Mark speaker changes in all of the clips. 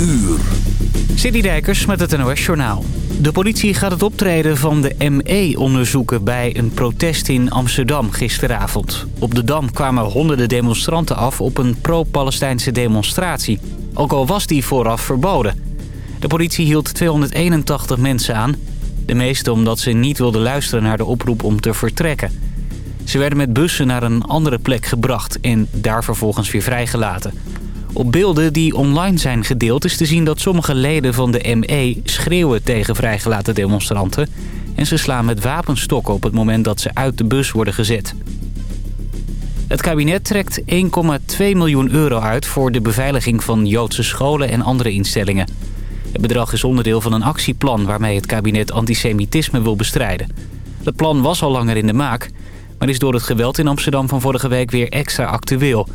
Speaker 1: uur.
Speaker 2: Dijkers met het NOS Journaal. De politie gaat het optreden van de ME onderzoeken bij een protest in Amsterdam gisteravond. Op de Dam kwamen honderden demonstranten af op een pro-Palestijnse demonstratie. Ook al was die vooraf verboden. De politie hield 281 mensen aan. De meeste omdat ze niet wilden luisteren naar de oproep om te vertrekken. Ze werden met bussen naar een andere plek gebracht en daar vervolgens weer vrijgelaten. Op beelden die online zijn gedeeld is te zien dat sommige leden van de ME schreeuwen tegen vrijgelaten demonstranten. En ze slaan met wapenstokken op het moment dat ze uit de bus worden gezet. Het kabinet trekt 1,2 miljoen euro uit voor de beveiliging van Joodse scholen en andere instellingen. Het bedrag is onderdeel van een actieplan waarmee het kabinet antisemitisme wil bestrijden. Het plan was al langer in de maak, maar is door het geweld in Amsterdam van vorige week weer extra actueel.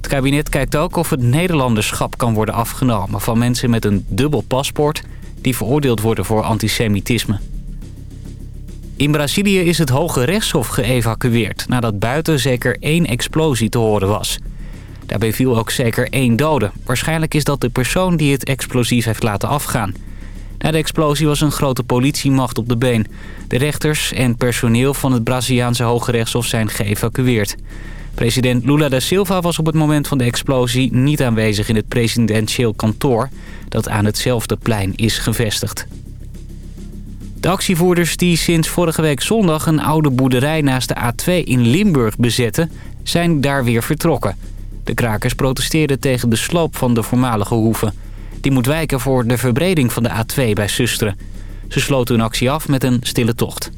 Speaker 2: Het kabinet kijkt ook of het Nederlanderschap kan worden afgenomen van mensen met een dubbel paspoort die veroordeeld worden voor antisemitisme. In Brazilië is het Hoge Rechtshof geëvacueerd nadat buiten zeker één explosie te horen was. Daarbij viel ook zeker één dode. Waarschijnlijk is dat de persoon die het explosief heeft laten afgaan. Na de explosie was een grote politiemacht op de been. De rechters en personeel van het Braziliaanse Hoge Rechtshof zijn geëvacueerd. President Lula da Silva was op het moment van de explosie niet aanwezig in het presidentieel kantoor... dat aan hetzelfde plein is gevestigd. De actievoerders die sinds vorige week zondag een oude boerderij naast de A2 in Limburg bezetten... zijn daar weer vertrokken. De krakers protesteerden tegen de sloop van de voormalige hoeve. Die moet wijken voor de verbreding van de A2 bij Susteren. Ze sloten hun actie af met een stille tocht.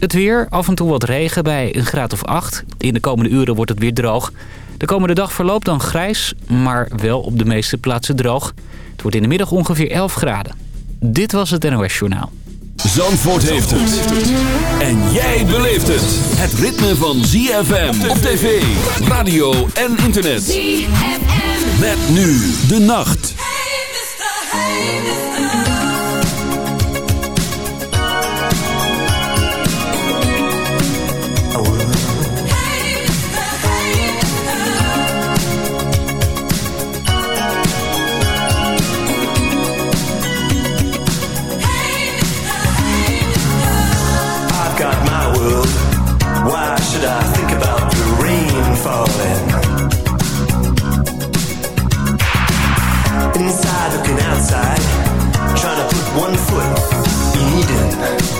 Speaker 2: Het weer, af en toe wat regen bij een graad of 8. In de komende uren wordt het weer droog. De komende dag verloopt dan grijs, maar wel op de meeste plaatsen droog. Het wordt in de middag ongeveer 11 graden. Dit was het NOS Journaal.
Speaker 1: Zandvoort heeft het. En jij beleeft het. Het ritme van ZFM op tv, radio en internet. ZFM. Met nu de nacht.
Speaker 3: Must foot feeling. Mmm,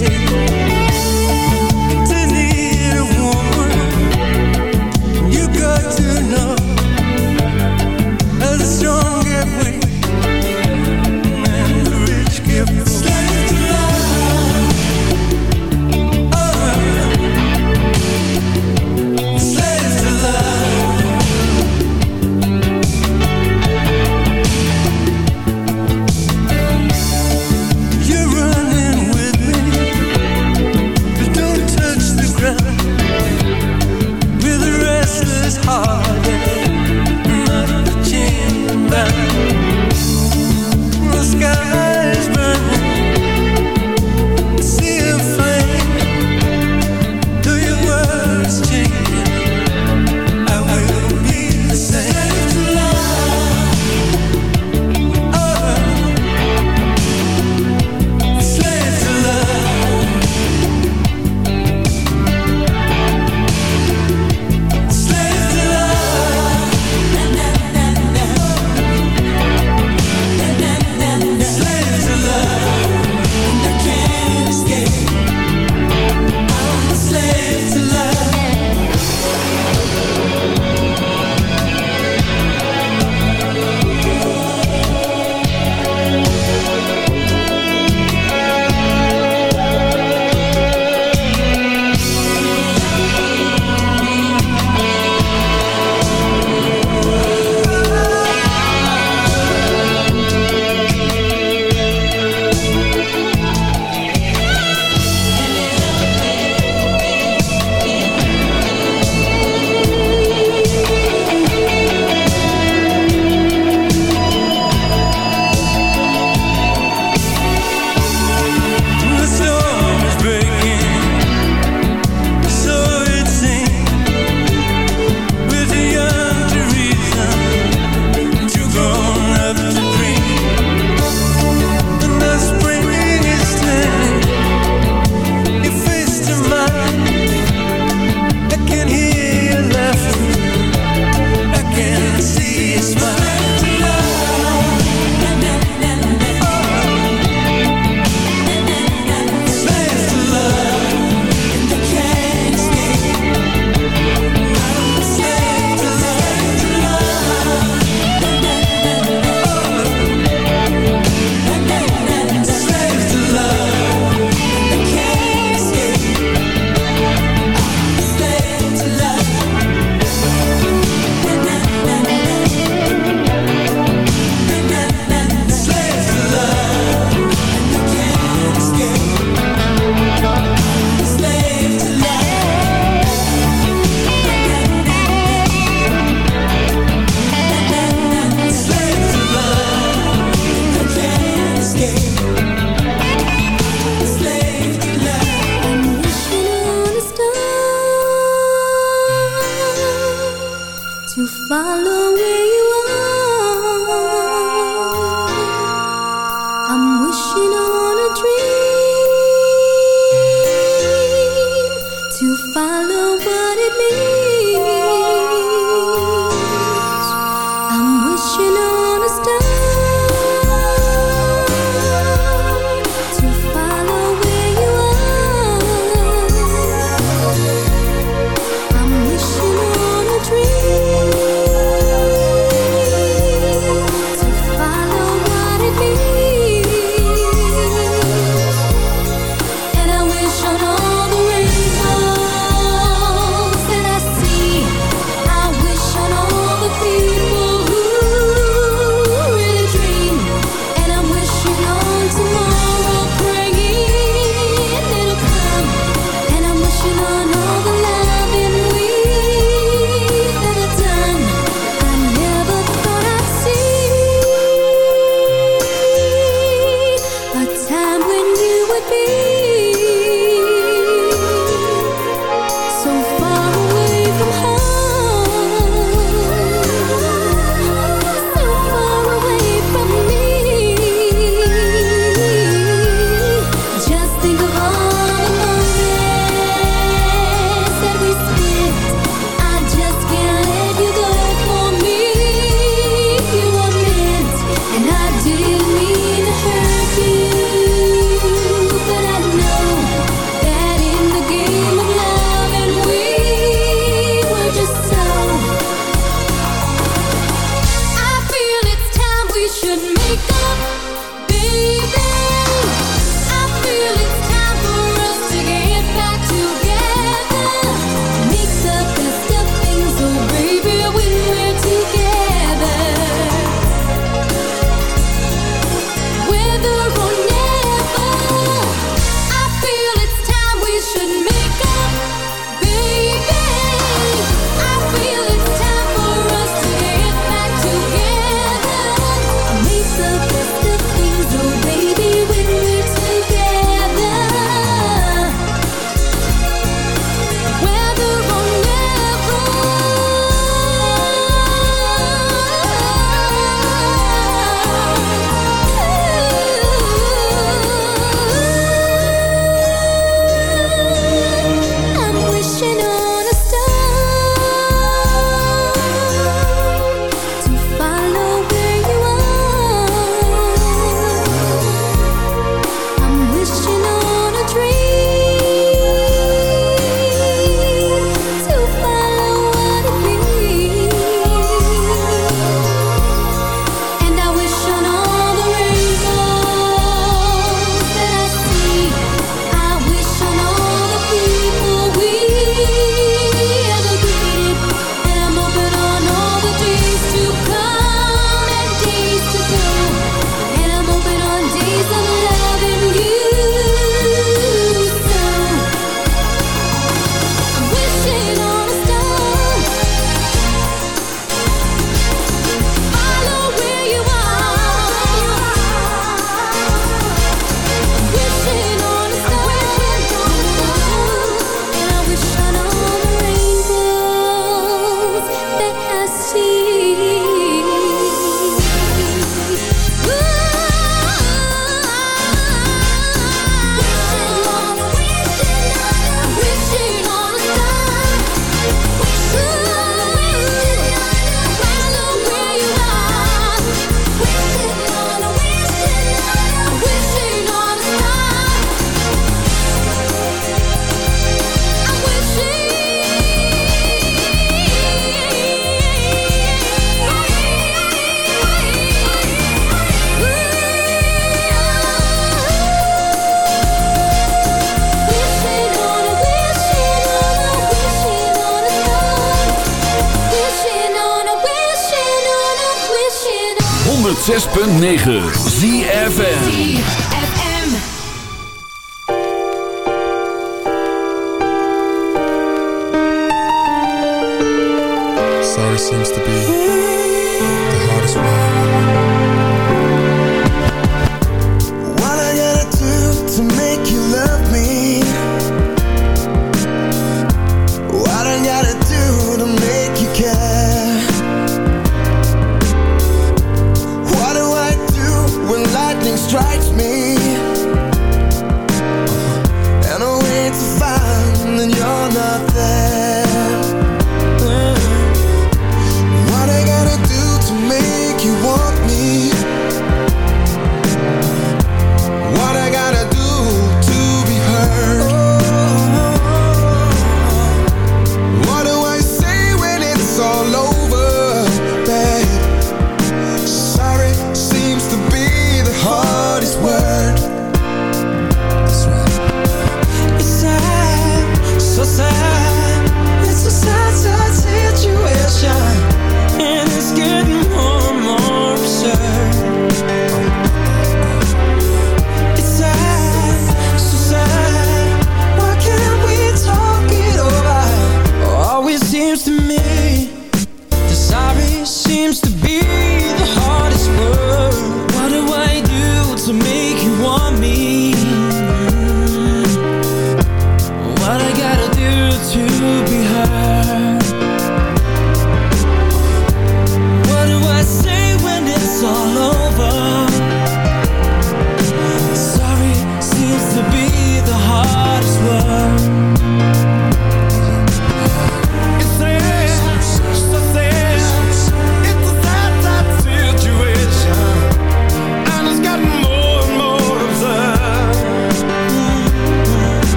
Speaker 4: day.
Speaker 5: 106.9 ZFN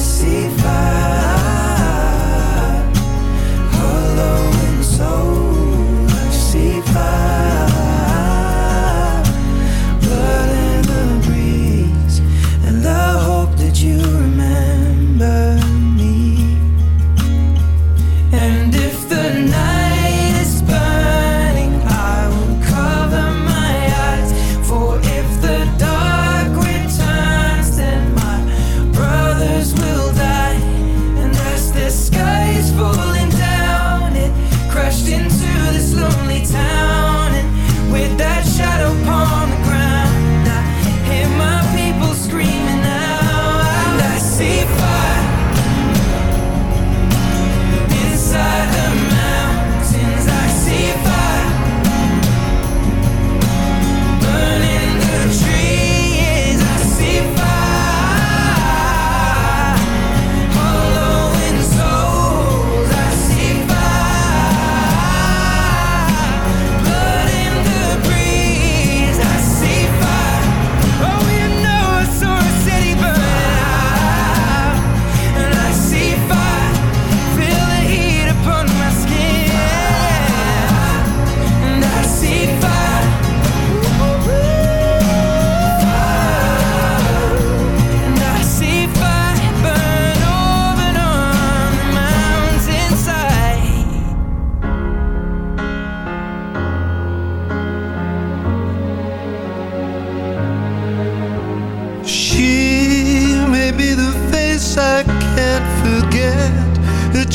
Speaker 5: see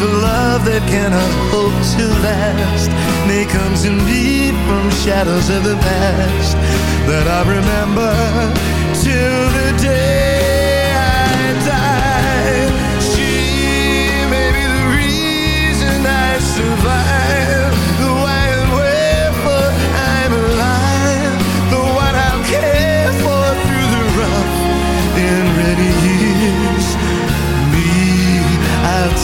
Speaker 6: The love that cannot hope to last. May comes in deep from shadows of the past that I remember till the day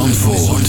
Speaker 7: Zandvoort.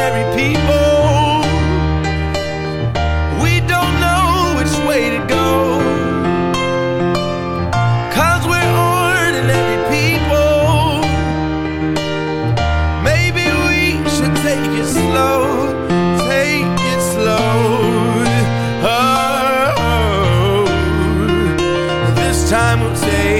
Speaker 8: ordinary people. We don't know which way to go. Cause we're ordinary people. Maybe we should take it slow. Take it slow. Oh, this time we'll take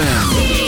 Speaker 7: Yeah.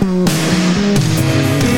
Speaker 7: Mm-hmm.